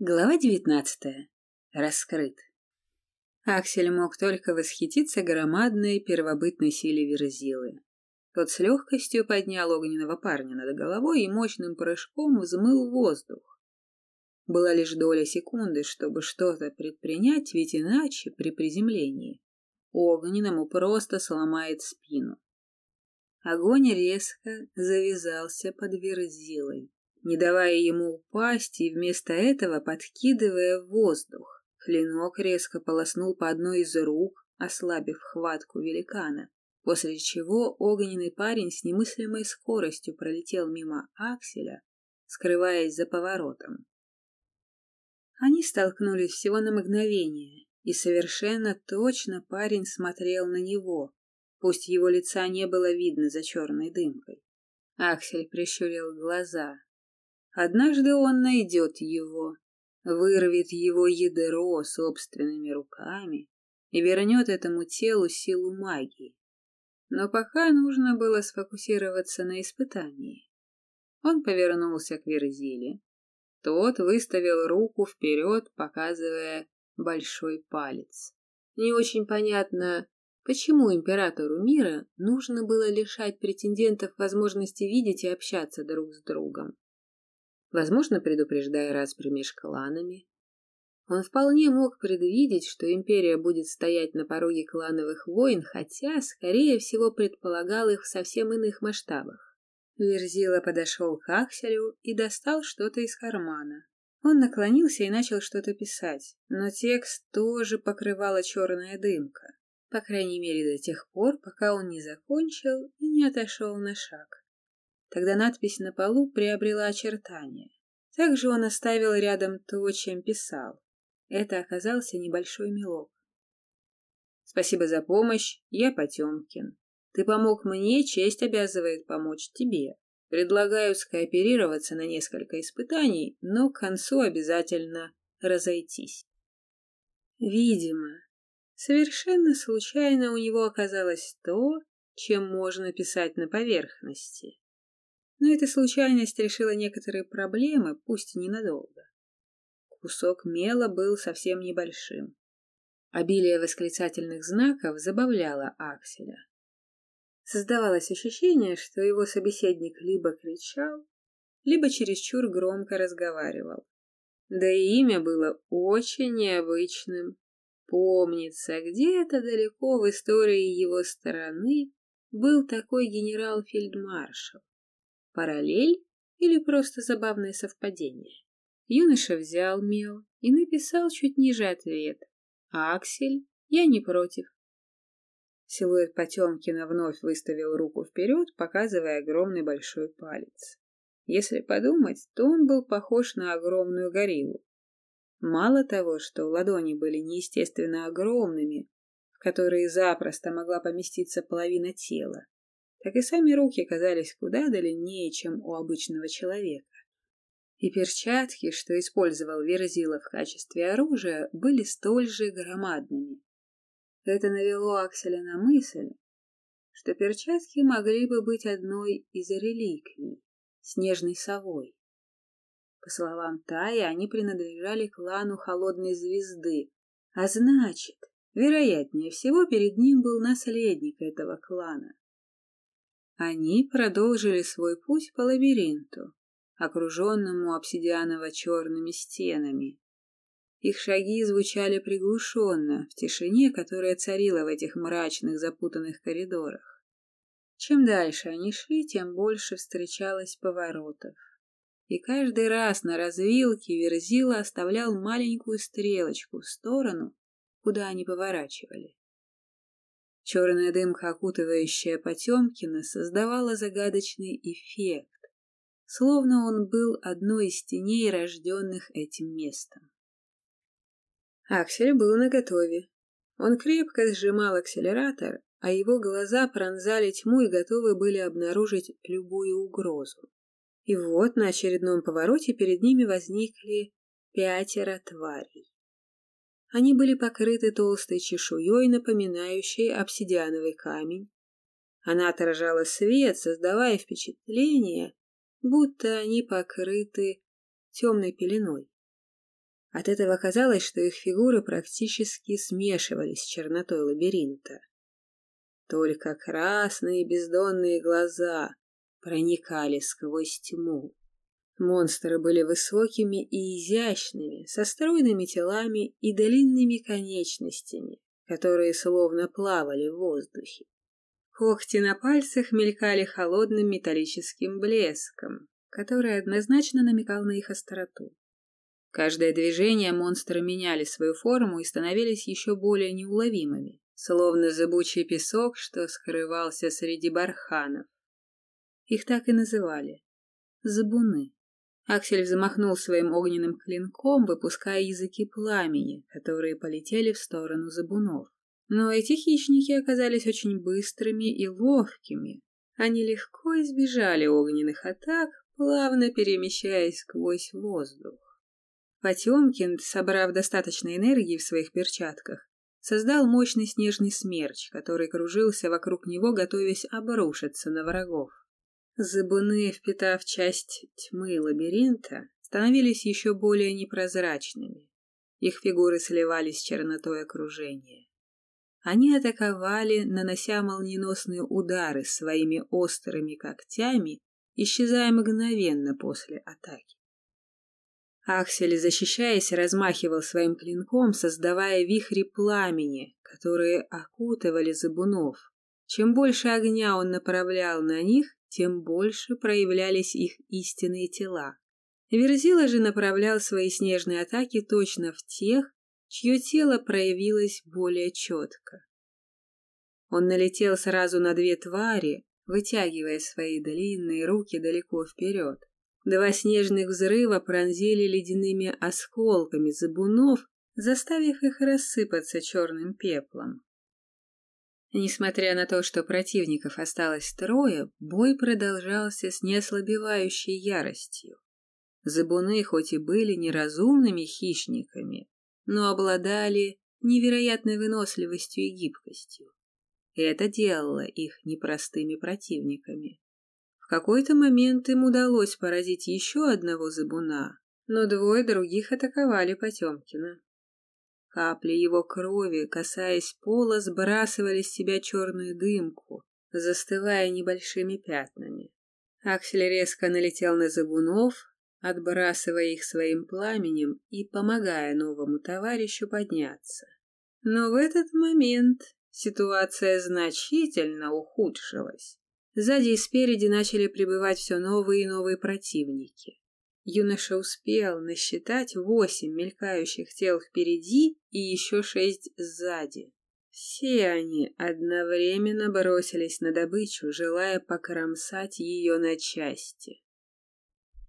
Глава девятнадцатая. Раскрыт. Аксель мог только восхититься громадной первобытной силе Верзилы. Тот с легкостью поднял огненного парня над головой и мощным прыжком взмыл воздух. Была лишь доля секунды, чтобы что-то предпринять, ведь иначе при приземлении огненному просто сломает спину. Огонь резко завязался под Верзилой не давая ему упасть и вместо этого подкидывая в воздух. Клинок резко полоснул по одной из рук, ослабив хватку великана, после чего огненный парень с немыслимой скоростью пролетел мимо Акселя, скрываясь за поворотом. Они столкнулись всего на мгновение, и совершенно точно парень смотрел на него, пусть его лица не было видно за черной дымкой. Аксель прищурил глаза, Однажды он найдет его, вырвет его ядро собственными руками и вернет этому телу силу магии. Но пока нужно было сфокусироваться на испытании. Он повернулся к Верзиле. Тот выставил руку вперед, показывая большой палец. Не очень понятно, почему императору мира нужно было лишать претендентов возможности видеть и общаться друг с другом возможно, предупреждая распри меж кланами. Он вполне мог предвидеть, что империя будет стоять на пороге клановых войн, хотя, скорее всего, предполагал их в совсем иных масштабах. Верзила подошел к Акселю и достал что-то из кармана. Он наклонился и начал что-то писать, но текст тоже покрывала черная дымка, по крайней мере до тех пор, пока он не закончил и не отошел на шаг. Тогда надпись на полу приобрела очертания. Также он оставил рядом то, чем писал. Это оказался небольшой мелок. «Спасибо за помощь, я Потемкин. Ты помог мне, честь обязывает помочь тебе. Предлагаю скооперироваться на несколько испытаний, но к концу обязательно разойтись». Видимо, совершенно случайно у него оказалось то, чем можно писать на поверхности. Но эта случайность решила некоторые проблемы, пусть и ненадолго. Кусок мела был совсем небольшим. Обилие восклицательных знаков забавляло Акселя. Создавалось ощущение, что его собеседник либо кричал, либо чересчур громко разговаривал. Да и имя было очень необычным. Помнится, где-то далеко в истории его стороны был такой генерал-фельдмаршал. Параллель или просто забавное совпадение? Юноша взял мел и написал чуть ниже ответ. «Аксель, я не против». Силуэт Потемкина вновь выставил руку вперед, показывая огромный большой палец. Если подумать, то он был похож на огромную гориллу. Мало того, что ладони были неестественно огромными, в которые запросто могла поместиться половина тела, так и сами руки казались куда длиннее, чем у обычного человека. И перчатки, что использовал Верзила в качестве оружия, были столь же громадными. Это навело Акселя на мысль, что перчатки могли бы быть одной из реликвий, снежной совой. По словам Таи, они принадлежали клану Холодной Звезды, а значит, вероятнее всего, перед ним был наследник этого клана. Они продолжили свой путь по лабиринту, окруженному обсидианово-черными стенами. Их шаги звучали приглушенно, в тишине, которая царила в этих мрачных запутанных коридорах. Чем дальше они шли, тем больше встречалось поворотов. И каждый раз на развилке Верзила оставлял маленькую стрелочку в сторону, куда они поворачивали. Черная дымка, окутывающая Потемкина, создавала загадочный эффект, словно он был одной из теней, рожденных этим местом. Аксель был наготове. Он крепко сжимал акселератор, а его глаза пронзали тьму и готовы были обнаружить любую угрозу. И вот на очередном повороте перед ними возникли пятеро тварей. Они были покрыты толстой чешуей, напоминающей обсидиановый камень. Она отражала свет, создавая впечатление, будто они покрыты темной пеленой. От этого казалось, что их фигуры практически смешивались с чернотой лабиринта. Только красные бездонные глаза проникали сквозь тьму. Монстры были высокими и изящными, со стройными телами и длинными конечностями, которые словно плавали в воздухе. Когти на пальцах мелькали холодным металлическим блеском, который однозначно намекал на их остроту. Каждое движение монстры меняли свою форму и становились еще более неуловимыми, словно зыбучий песок, что скрывался среди барханов. Их так и называли — забуны. Аксель взмахнул своим огненным клинком, выпуская языки пламени, которые полетели в сторону забунов. Но эти хищники оказались очень быстрыми и ловкими. Они легко избежали огненных атак, плавно перемещаясь сквозь воздух. Потемкин, собрав достаточно энергии в своих перчатках, создал мощный снежный смерч, который кружился вокруг него, готовясь обрушиться на врагов. Забуны, впитав часть тьмы лабиринта, становились еще более непрозрачными. Их фигуры сливались с чернотой окружения. Они атаковали, нанося молниеносные удары своими острыми когтями, исчезая мгновенно после атаки. Аксель, защищаясь, размахивал своим клинком, создавая вихри пламени, которые окутывали забунов. Чем больше огня он направлял на них, тем больше проявлялись их истинные тела. Верзила же направлял свои снежные атаки точно в тех, чье тело проявилось более четко. Он налетел сразу на две твари, вытягивая свои длинные руки далеко вперед. Два снежных взрыва пронзили ледяными осколками забунов, заставив их рассыпаться черным пеплом. Несмотря на то, что противников осталось трое, бой продолжался с неослабевающей яростью. Забуны хоть и были неразумными хищниками, но обладали невероятной выносливостью и гибкостью. Это делало их непростыми противниками. В какой-то момент им удалось поразить еще одного забуна, но двое других атаковали Потемкина. Капли его крови, касаясь пола, сбрасывали с себя черную дымку, застывая небольшими пятнами. Аксель резко налетел на забунов, отбрасывая их своим пламенем и помогая новому товарищу подняться. Но в этот момент ситуация значительно ухудшилась. Сзади и спереди начали прибывать все новые и новые противники. Юноша успел насчитать восемь мелькающих тел впереди и еще шесть сзади. Все они одновременно бросились на добычу, желая покромсать ее на части.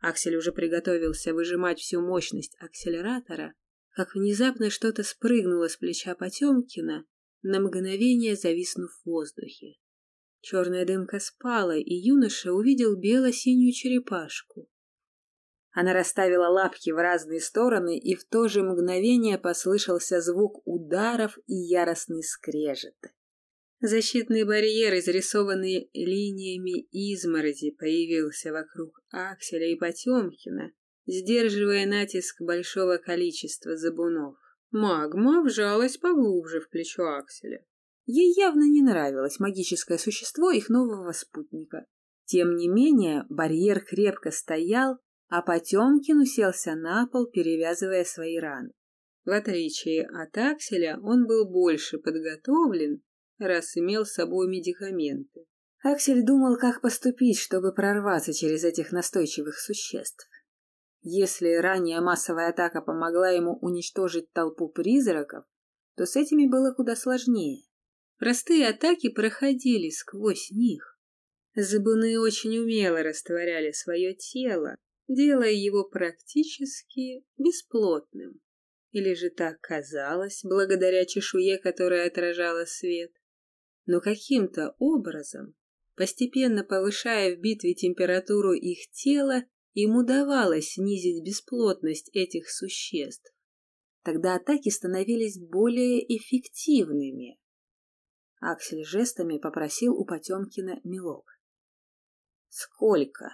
Аксель уже приготовился выжимать всю мощность акселератора, как внезапно что-то спрыгнуло с плеча Потемкина, на мгновение зависнув в воздухе. Черная дымка спала, и юноша увидел бело-синюю черепашку. Она расставила лапки в разные стороны, и в то же мгновение послышался звук ударов и яростный скрежет. Защитный барьер, изрисованный линиями изморози, появился вокруг Акселя и Потемкина, сдерживая натиск большого количества забунов. Магма вжалась поглубже в плечо Акселя. Ей явно не нравилось магическое существо их нового спутника. Тем не менее, барьер крепко стоял, а Потемкин уселся на пол, перевязывая свои раны. В отличие от Акселя, он был больше подготовлен, раз имел с собой медикаменты. Аксель думал, как поступить, чтобы прорваться через этих настойчивых существ. Если ранее массовая атака помогла ему уничтожить толпу призраков, то с этими было куда сложнее. Простые атаки проходили сквозь них. Забуны очень умело растворяли свое тело, делая его практически бесплотным. Или же так казалось, благодаря чешуе, которая отражала свет. Но каким-то образом, постепенно повышая в битве температуру их тела, им удавалось снизить бесплотность этих существ. Тогда атаки становились более эффективными. Аксель жестами попросил у Потемкина мелок. «Сколько?»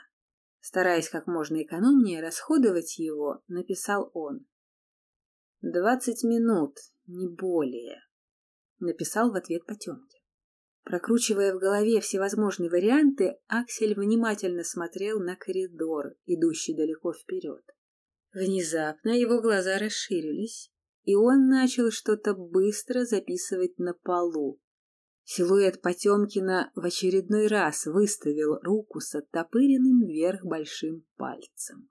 Стараясь как можно экономнее расходовать его, написал он. Двадцать минут, не более, написал в ответ Потемкин. Прокручивая в голове всевозможные варианты, Аксель внимательно смотрел на коридор, идущий далеко вперед. Внезапно его глаза расширились, и он начал что-то быстро записывать на полу. Силуэт Потемкина в очередной раз выставил руку с оттопыренным вверх большим пальцем.